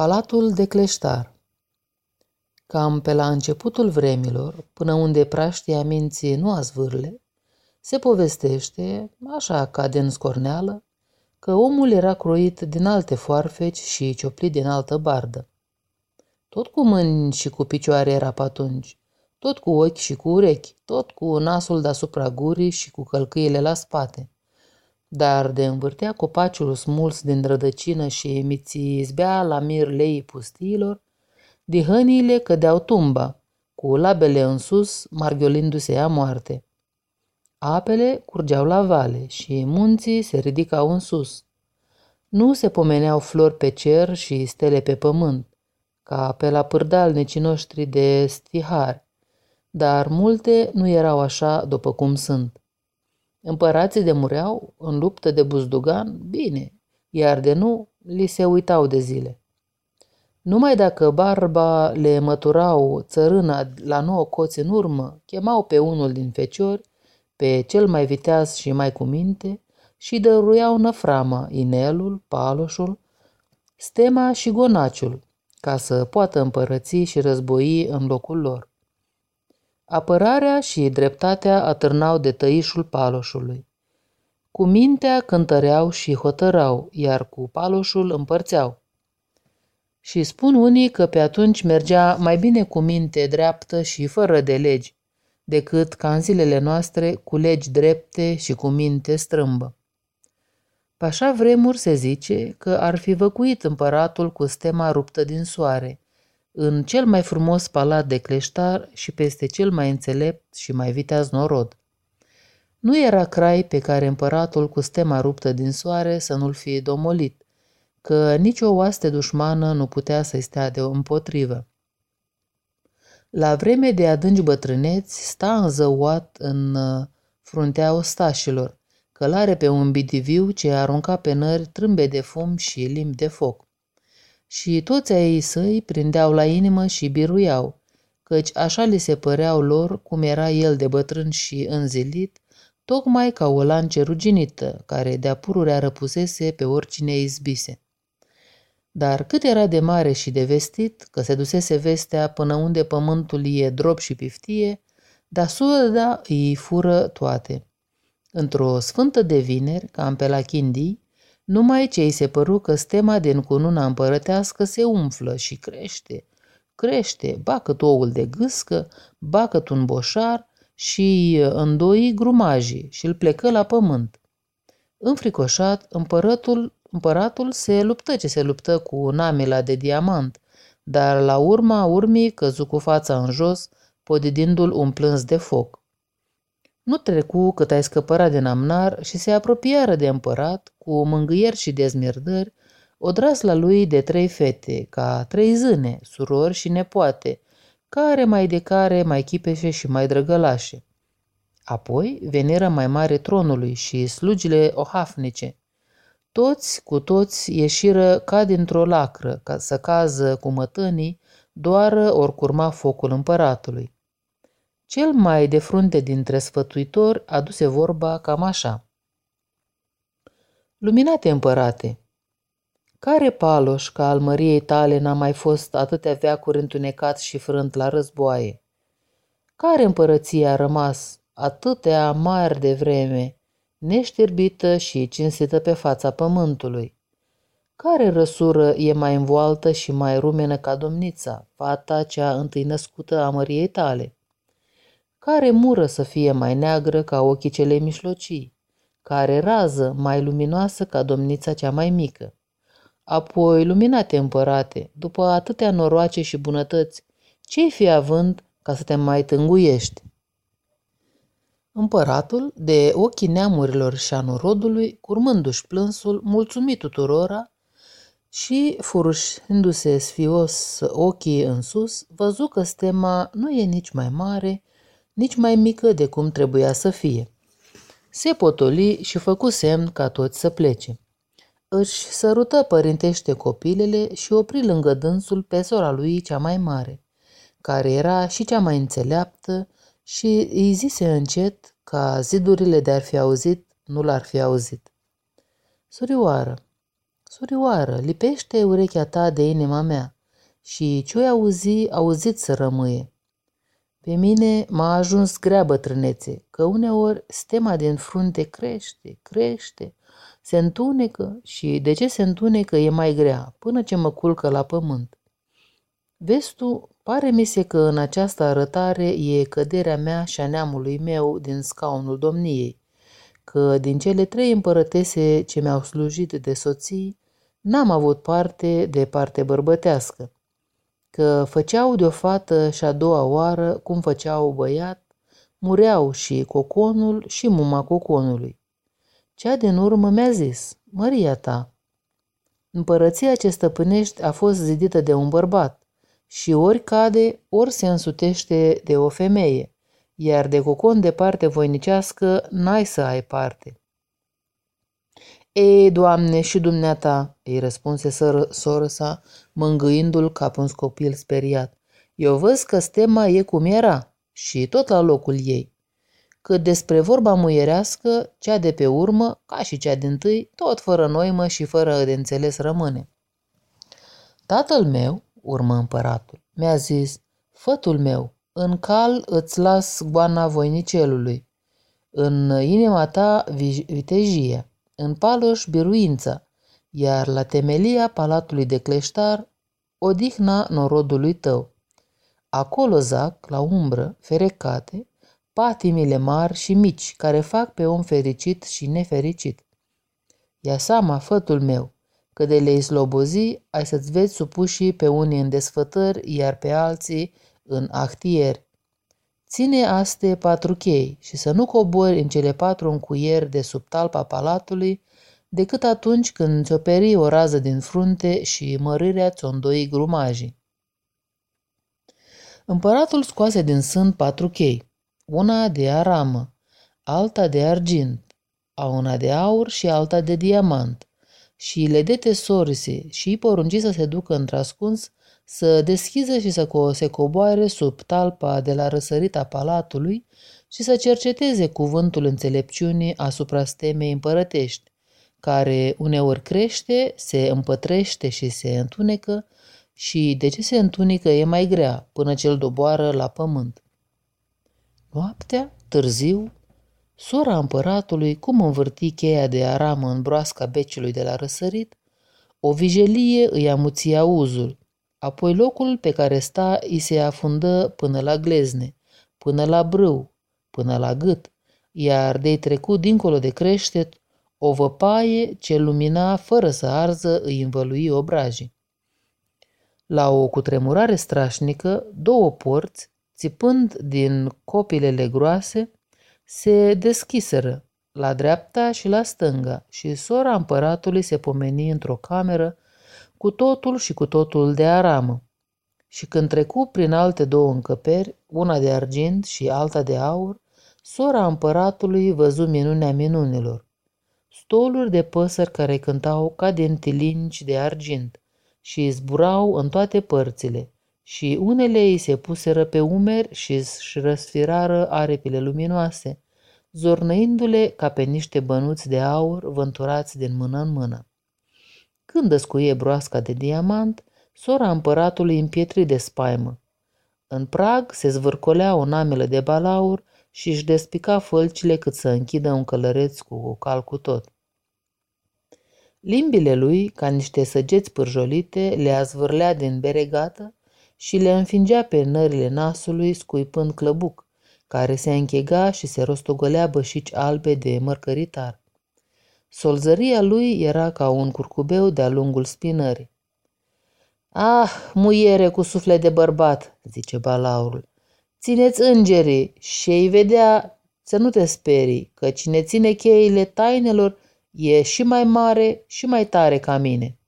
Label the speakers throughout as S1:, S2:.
S1: Palatul de Cleștar Cam pe la începutul vremilor, până unde praștia minții nu a zvârle, se povestește, așa ca din scorneală, că omul era croit din alte foarfeci și cioplit din altă bardă. Tot cu mâini și cu picioare era pe atunci, tot cu ochi și cu urechi, tot cu nasul deasupra gurii și cu călcâile la spate. Dar de învârtea copaciul smuls din rădăcină și miții izbea la mir leii pustiilor, dihăniile cădeau tumba, cu labele în sus, margiolindu-se a moarte. Apele curgeau la vale și munții se ridicau în sus. Nu se pomeneau flori pe cer și stele pe pământ, ca pe la pârdalnicii noștri de stihari, dar multe nu erau așa după cum sunt. Împărații de mureau în luptă de buzdugan, bine, iar de nu, li se uitau de zile. Numai dacă barba le măturau țărâna la nouă coți în urmă, chemau pe unul din feciori, pe cel mai viteaz și mai cu minte, și dăruiau năframa, inelul, paloșul, stema și gonaciul, ca să poată împărăți și război în locul lor. Apărarea și dreptatea atârnau de tăișul paloșului. Cu mintea cântăreau și hotărau, iar cu paloșul împărțeau. Și spun unii că pe atunci mergea mai bine cu minte dreaptă și fără de legi, decât ca în zilele noastre cu legi drepte și cu minte strâmbă. Pe așa vremuri se zice că ar fi văcuit împăratul cu stema ruptă din soare, în cel mai frumos palat de cleștar și peste cel mai înțelept și mai viteaz norod. Nu era crai pe care împăratul cu stema ruptă din soare să nu-l fie domolit, că nicio oaste dușmană nu putea să-i stea de împotrivă. La vreme de adânci bătrâneți, sta înzăuat în uh, fruntea ostașilor, călare pe un bidiviu ce arunca pe nări trâmbe de fum și limbi de foc și toți ai săi prindeau la inimă și biruiau, căci așa li se păreau lor cum era el de bătrân și înzilit, tocmai ca o lance ruginită, care de-a pururea răpusese pe oricine izbise. Dar cât era de mare și de vestit, că se dusese vestea până unde pământul e drop și piftie, dar suda îi fură toate. Într-o sfântă de vineri, cam pe la Chindii, numai ce îi se păru că stema din cununa împărătească se umflă și crește, crește, cât oul de gâscă, cât un boșar și îndoi grumajii și îl plecă la pământ. Înfricoșat, împăratul, împăratul se luptă ce se luptă cu namila de diamant, dar la urma urmii căzu cu fața în jos, podidindu-l un plâns de foc. Nu trecu cât ai scăpărat din amnar și se apropiară de împărat, cu mângâieri și dezmierdări, la lui de trei fete, ca trei zâne, surori și nepoate, care mai de care mai chipeșe și mai drăgălașe. Apoi veniră mai mare tronului și slugile ohafnice. Toți cu toți ieșiră ca dintr-o lacră, ca să cază cu mătănii, doar ori curma focul împăratului. Cel mai de frunte dintre sfătuitori aduse vorba cam așa. Luminate împărate, care paloș ca al măriei tale n-a mai fost atâtea veacuri întunecat și frânt la războaie? Care împărăție a rămas atâtea mari de vreme, neștirbită și cinstită pe fața pământului? Care răsură e mai învoaltă și mai rumenă ca domnița, fata cea întâi născută a măriei tale? Care mură să fie mai neagră ca ochii cele mișlocii, care rază mai luminoasă ca domnița cea mai mică. Apoi, luminate împărate, după atâtea noroace și bunătăți, ce-i fi având ca să te mai tânguiești? Împăratul, de ochii neamurilor și a norodului, curmându-și plânsul, mulțumit tuturora și, furușindu-se sfios ochii în sus, văzu că stema nu e nici mai mare, nici mai mică de cum trebuia să fie. Se potoli și făcu semn ca toți să plece. Își sărută părintește copilele și opri lângă dânsul pe sora lui cea mai mare, care era și cea mai înțeleaptă și îi zise încet ca zidurile de ar fi auzit nu l-ar fi auzit. Surioară, Surioară, lipește urechea ta de inima mea și ce-o auzi, auzit să rămâie. Pe mine m-a ajuns grea bătrânețe, că uneori stema din frunte crește, crește, se întunecă și de ce se întunecă e mai grea, până ce mă culcă la pământ. Vezi tu, pare mi se că în această arătare e căderea mea și a neamului meu din scaunul domniei, că din cele trei împărătese ce mi-au slujit de soții, n-am avut parte de parte bărbătească, că făceau de o fată și a doua oară cum făceau băiat, mureau și coconul și muma coconului. Cea din urmă mi-a zis, Măria ta, împărăția ce stăpânești a fost zidită de un bărbat și ori cade, ori se însutește de o femeie, iar de cocon de parte voinicească n-ai să ai parte. Ei, Doamne, și dumneata, îi răspunse soră sa, mângâindu-l ca un scopil speriat. Eu văd că stema e cum era și tot la locul ei. Cât despre vorba muierească, cea de pe urmă, ca și cea din tâi, tot fără noimă și fără de înțeles rămâne. Tatăl meu, urmă împăratul, mi-a zis, fătul meu, în cal îți las goana voinicelului, în inima ta vitejie, în paloș biruința, iar la temelia palatului de cleștar, odihna norodului tău. Acolo zac, la umbră, ferecate, patimile mari și mici care fac pe om fericit și nefericit. Ia seama, fătul meu, că de le slobozi ai să-ți vezi supuși pe unii în desfătări, iar pe alții în ahtieri. Ține aste patru chei și să nu cobori în cele patru încuieri de sub talpa palatului, decât atunci când ți-o peri o rază din frunte și mărirea ți-o îndoi grumajii. Împăratul scoase din sân patru chei, una de aramă, alta de argint, a una de aur și alta de diamant, și le dete sorise și îi porunci să se ducă într-ascuns să deschiză și să se coboare sub talpa de la răsărita palatului și să cerceteze cuvântul înțelepciunii asupra stemei împărătești, care uneori crește, se împătrește și se întunecă și de ce se întunecă e mai grea până ce îl doboară la pământ. Noaptea, târziu, sora împăratului, cum învârti cheia de aramă în broasca beciului de la răsărit, o vijelie îi amuția auzul, apoi locul pe care sta îi se afundă până la glezne, până la brâu, până la gât, iar de-i trecut dincolo de creștet, o văpaie ce lumina fără să arză îi învălui obrajii. La o cutremurare strașnică, două porți, țipând din copilele groase, se deschiseră la dreapta și la stânga și sora împăratului se pomeni într-o cameră cu totul și cu totul de aramă. Și când trecu prin alte două încăperi, una de argint și alta de aur, sora împăratului văzu minunea minunilor. Stoluri de păsări care cântau ca din tilinci de argint și zburau în toate părțile, și unele îi se puseră pe umeri și își răsfirară aripile luminoase, zornăindu-le ca pe niște bănuți de aur vânturați din mână în mână. Când dăscuie broasca de diamant, sora împăratului împietri de spaimă. În prag se zvârcolea o namelă de balaur și își despica fălcile cât să închidă un călăreț cu cal cu tot. Limbile lui, ca niște săgeți pârjolite, le azvârlea din beregată și le înfingea pe nările nasului scuipând clăbuc, care se închega și se rostogolea bășici albe de mărcăritar. Solzăria lui era ca un curcubeu de-a lungul spinării. Ah, muiere cu suflet de bărbat, zice balaurul, țineți îngerii și ei vedea să nu te sperii, că cine ține cheile tainelor e și mai mare și mai tare ca mine.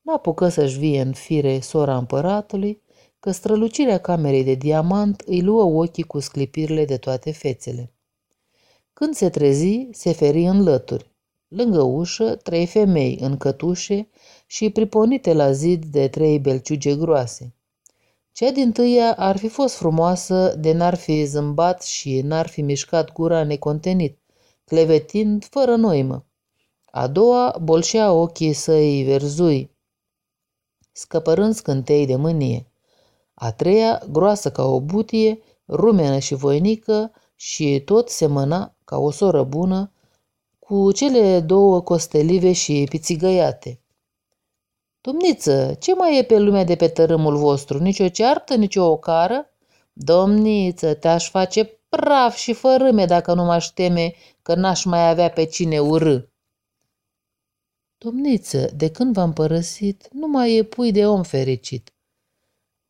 S1: N-apucă să-și vie în fire sora împăratului, că strălucirea camerei de diamant îi luă ochii cu sclipirile de toate fețele. Când se trezi, se feri în lături. Lângă ușă, trei femei în cătușe și priponite la zid de trei belciuge groase. Cea din tâia ar fi fost frumoasă de n-ar fi zâmbat și n-ar fi mișcat gura necontenit, clevetind fără noimă. A doua bolșea ochii săi verzui, scăpărând scântei de mânie. A treia, groasă ca o butie, rumenă și voinică și tot semăna ca o soră bună cu cele două costelive și pițigăiate. Domniță, ce mai e pe lumea de pe tărâmul vostru? Nici o ceartă, nici o ocară? Domniță, te-aș face praf și fărâme dacă nu m-aș teme că n-aș mai avea pe cine urâ. Domniță, de când v-am părăsit, nu mai e pui de om fericit.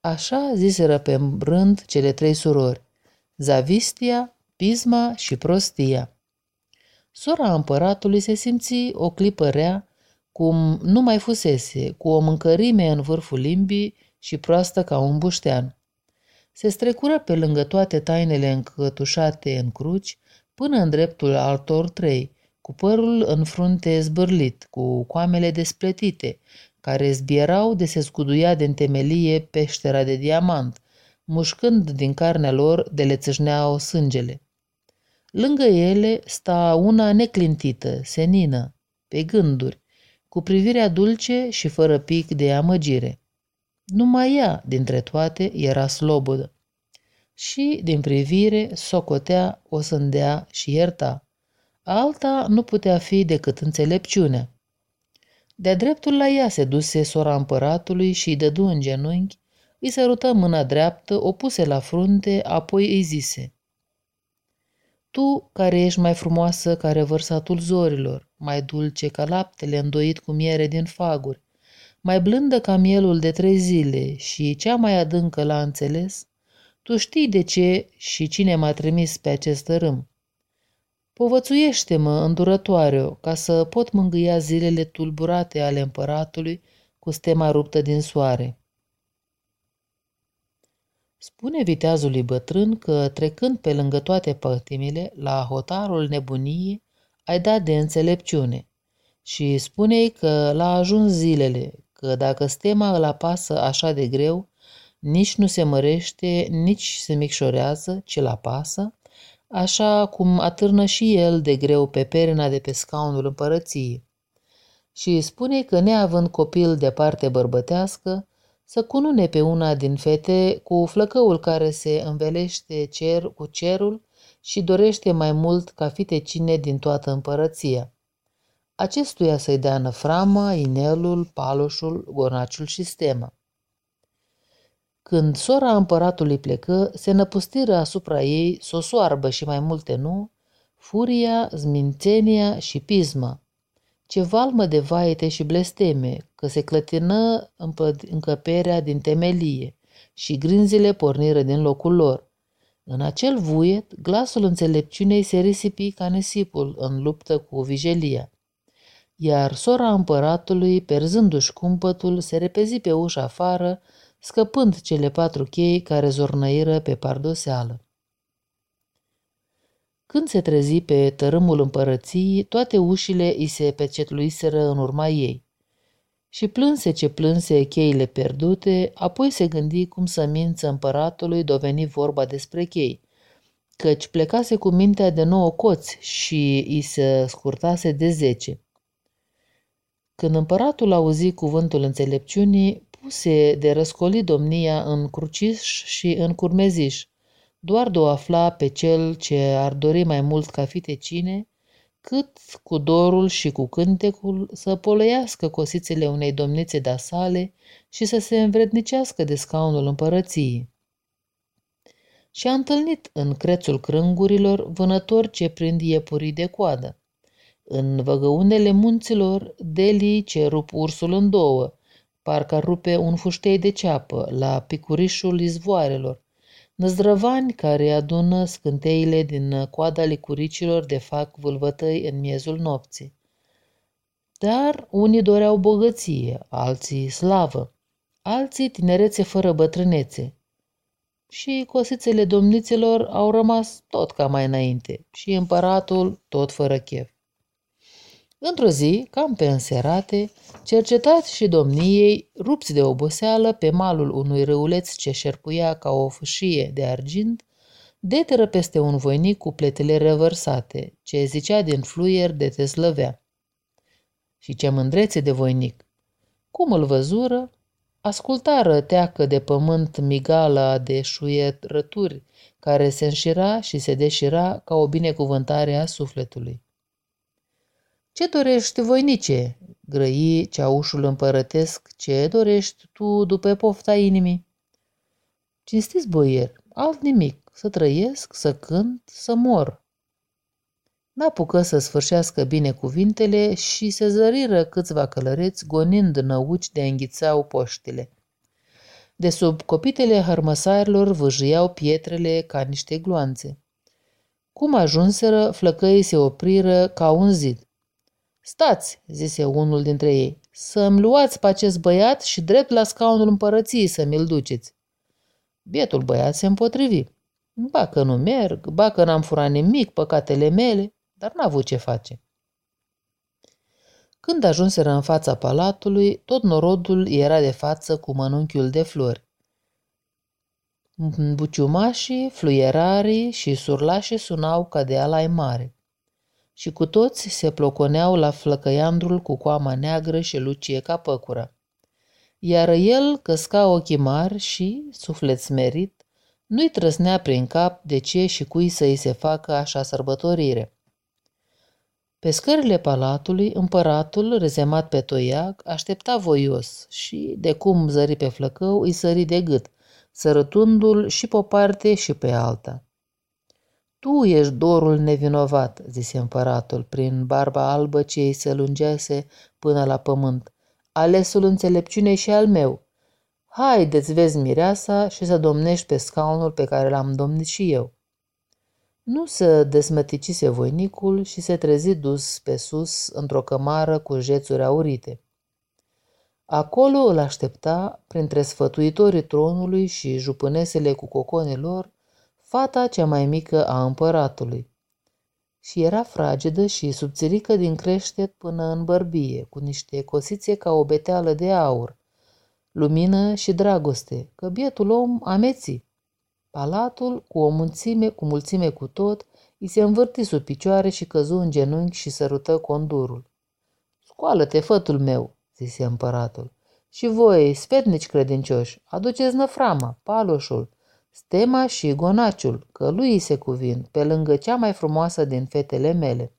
S1: Așa ziseră pe rând cele trei surori, Zavistia, Pisma și Prostia. Sora împăratului se simți o clipă rea, cum nu mai fusese, cu o mâncărime în vârful limbii și proastă ca un buștean. Se strecură pe lângă toate tainele încătușate în cruci, până în dreptul altor trei, cu părul în frunte zbârlit, cu coamele despletite, care zbierau de se scuduia de întemelie peștera de diamant, mușcând din carnea lor de le țâșneau sângele. Lângă ele sta una neclintită, senină, pe gânduri, cu privirea dulce și fără pic de amăgire. Numai ea, dintre toate, era slobodă. Și, din privire, socotea, o sândea și ierta. Alta nu putea fi decât înțelepciunea. De-a dreptul la ea se duse sora împăratului și îi dădu în genunchi, îi sărută mâna dreaptă, o puse la frunte, apoi îi zise Tu, care ești mai frumoasă ca revărsatul zorilor, mai dulce ca laptele îndoit cu miere din faguri, mai blândă ca mielul de trei zile și cea mai adâncă la înțeles, tu știi de ce și cine m-a trimis pe acest râm. Povățuiește-mă, îndurătoare ca să pot mângâia zilele tulburate ale împăratului cu stema ruptă din soare. Spune viteazului bătrân că, trecând pe lângă toate pătimile, la hotarul nebuniei, ai dat de înțelepciune și spune că l-a ajuns zilele, că dacă stema îl apasă așa de greu, nici nu se mărește, nici se micșorează, ci la pasă, așa cum atârnă și el de greu pe perina de pe scaunul împărăției. Și spune că neavând copil de parte bărbătească, să cunune pe una din fete cu flăcăul care se învelește cer cu cerul și dorește mai mult ca fite cine din toată împărăția. Acestuia să-i dea năframa, inelul, paloșul, gornaciul și stema. Când sora împăratului plecă, se năpustiră asupra ei sosoarbă și mai multe nu, furia, zmințenia și pisma. Ce valmă de vaete și blesteme, că se clătină încăperea din temelie și grinzile porniră din locul lor. În acel vuiet, glasul înțelepciunei se risipi ca nisipul în luptă cu vijelia. Iar sora împăratului, perzându-și cumpătul, se repezi pe ușa afară, scăpând cele patru chei care zornăiră pe pardoseală. Când se trezi pe tărâmul împărăției, toate ușile îi se pecetluiseră în urma ei. Și plânse ce plânse cheile pierdute, apoi se gândi cum să mință împăratului doveni vorba despre chei, căci plecase cu mintea de nouă coți și îi se scurtase de zece. Când împăratul auzi cuvântul înțelepciunii, puse de răscoli domnia în cruciș și în curmeziș, doar de o afla pe cel ce ar dori mai mult ca fite cine, cât cu dorul și cu cântecul să polăiască cosițele unei domnițe de sale și să se învrednicească de scaunul împărăției. Și a întâlnit în crețul crângurilor vânători ce prind iepurii de coadă. În văgăunele munților, delii ce rup ursul în două, parcă rupe un fuștei de ceapă la picurișul izvoarelor, năzdrăvani care adună scânteile din coada licuricilor de fac vâlvătăi în miezul nopții. Dar unii doreau bogăție, alții slavă, alții tinerețe fără bătrânețe. Și cosițele domniților au rămas tot ca mai înainte și împăratul tot fără chef. Într-o zi, cam pe înserate, cercetați și domniei, rupți de oboseală pe malul unui râuleț ce șerpuia ca o fâșie de argint, deteră peste un voinic cu pletele revărsate, ce zicea din fluier de te slăvea. și ce mândrețe de voinic! Cum îl văzură, ascultară teacă de pământ migala de șuierături, care se înșira și se deșira ca o binecuvântare a sufletului. Ce dorești, voinice?" grăi ceaușul împărătesc, ce dorești tu după pofta inimii?" Cinstiți, boier, alt nimic, să trăiesc, să cânt, să mor." N-apucă să sfârșească bine cuvintele și se zăriră câțiva călăreți gonind năuci de înghițau poștile. De sub copitele hărmăsarilor vâjâiau pietrele ca niște gloanțe. Cum ajunseră, flăcăii se opriră ca un zid. Stați, zise unul dintre ei, să-mi luați pe acest băiat și drept la scaunul împărăției să mi-l duceți. Bietul băiat se împotrivi. Ba că nu merg, ba că n-am furat nimic, păcatele mele, dar n-a avut ce face. Când ajunseră în fața palatului, tot norodul era de față cu mănunchiul de flori. Buciumașii, fluierarii și surlașii sunau ca de alai mare și cu toți se ploconeau la flăcăiandrul cu coama neagră și lucie ca păcura. Iar el căsca ochii mari și, suflet smerit, nu-i trăsnea prin cap de ce și cui să-i se facă așa sărbătorire. Pe scările palatului, împăratul, rezemat pe toiac, aștepta voios și, de cum zări pe flăcău, îi sări de gât, sărătundu-l și pe o parte și pe alta. Tu ești dorul nevinovat, zise împăratul, prin barba albă ce îi se lungese până la pământ. Alesul înțelepciunei și al meu. Haideți, vezi mireasa și să domnești pe scaunul pe care l-am domnit și eu. Nu se desmăticise voinicul și se trezi dus pe sus într-o cămară cu jețuri aurite. Acolo îl aștepta, printre sfătuitorii tronului și jupânesele cu coconii lor, fata cea mai mică a împăratului. Și era fragedă și subțirică din creștet până în bărbie, cu niște cosițe ca o beteală de aur, lumină și dragoste, că bietul om ameții. Palatul, cu o mulțime, cu mulțime cu tot, îi se învârti sub picioare și căzu în genunchi și sărută condurul. Scoală-te, fătul meu, zise împăratul. Și voi, sfetnici credincioși, aduceți năframa, paloșul, stema și gonaciul, că lui se cuvin, pe lângă cea mai frumoasă din fetele mele.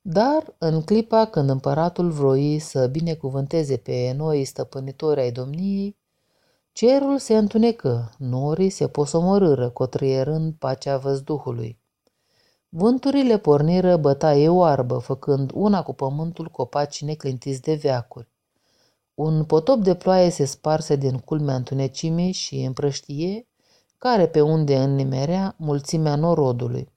S1: Dar, în clipa când împăratul vroi să binecuvânteze pe noi stăpânitori ai domniei, cerul se întunecă, norii se posomorâră, cotrierând pacea văzduhului. Vânturile porniră bătaie oarbă, făcând una cu pământul copaci neclintiți de veacuri. Un potop de ploaie se sparse din culmea întunecimii și împrăștie, care pe unde înnimerea mulțimea norodului.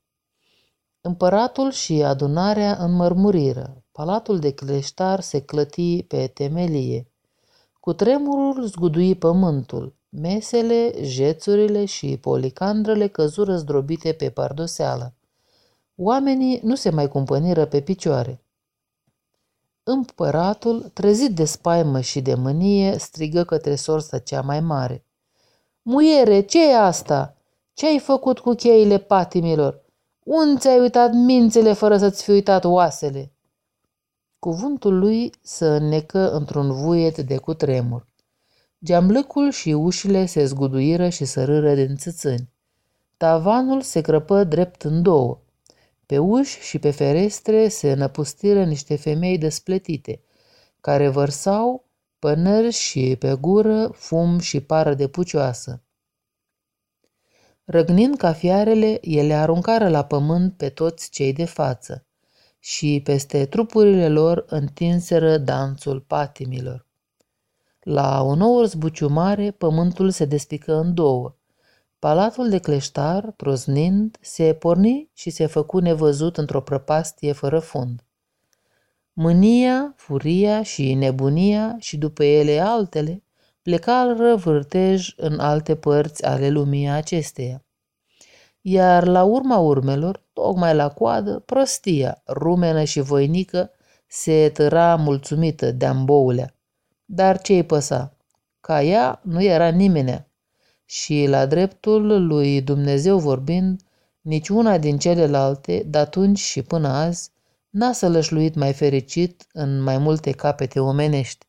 S1: Împăratul și adunarea înmărmuriră. Palatul de cleștar se clăti pe temelie. Cu tremurul zgudui pământul. Mesele, jețurile și policandrele căzură zdrobite pe pardoseală. Oamenii nu se mai cumpăniră pe picioare. Împăratul, trezit de spaimă și de mânie, strigă către sorsa cea mai mare. Muiere, ce e asta? Ce ai făcut cu cheile patimilor? Unde ți-ai uitat mințele fără să-ți fi uitat oasele? Cuvântul lui se înnecă într-un vuiet de cutremur. Geamlâcul și ușile se zguduiră și sărâră din țățâni. Tavanul se crăpă drept în două. Pe uși și pe ferestre se năpustiră niște femei despletite, care vărsau pănări și pe gură fum și pară de pucioasă. Răgnind ca fiarele, ele aruncară la pământ pe toți cei de față și peste trupurile lor întinseră danțul patimilor. La o nouă zbuciumare, pământul se despică în două Palatul de cleștar, proznind, se porni și se făcu nevăzut într-o prăpastie fără fund. Mânia, furia și nebunia și după ele altele plecară vârtej în alte părți ale lumii acesteia. Iar la urma urmelor, tocmai la coadă, prostia, rumenă și voinică, se tăra mulțumită de amboulea. Dar ce-i păsa? Ca ea nu era nimenea și la dreptul lui Dumnezeu vorbind, niciuna din celelalte, de atunci și până azi, n-a sălășluit mai fericit în mai multe capete omenești.